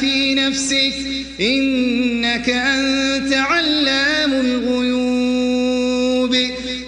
في نفسك إنك